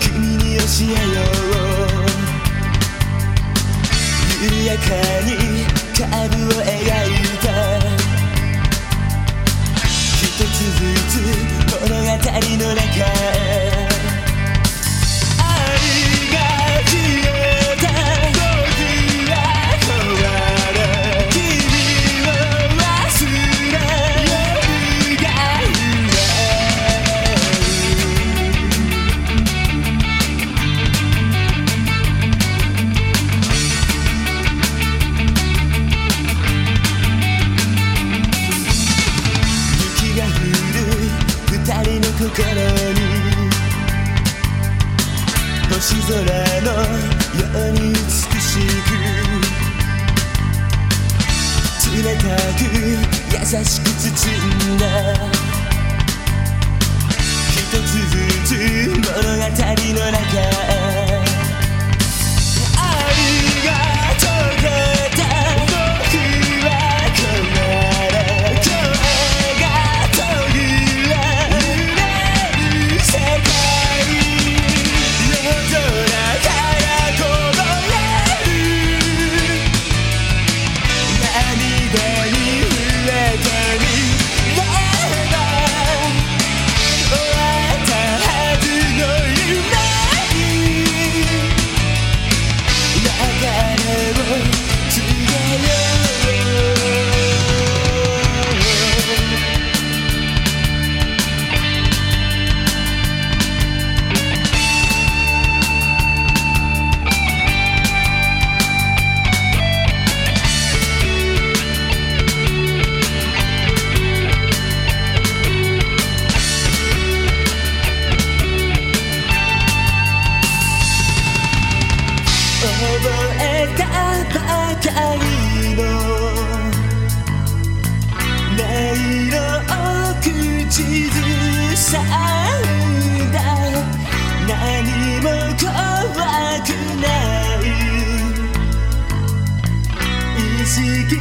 君に教えよう。緩やかにカーブを描いて星空のように美しく。冷たく優しく包んだ。一つずつ物語の中へ。たりの音色を口ずさんだ何も怖くない意識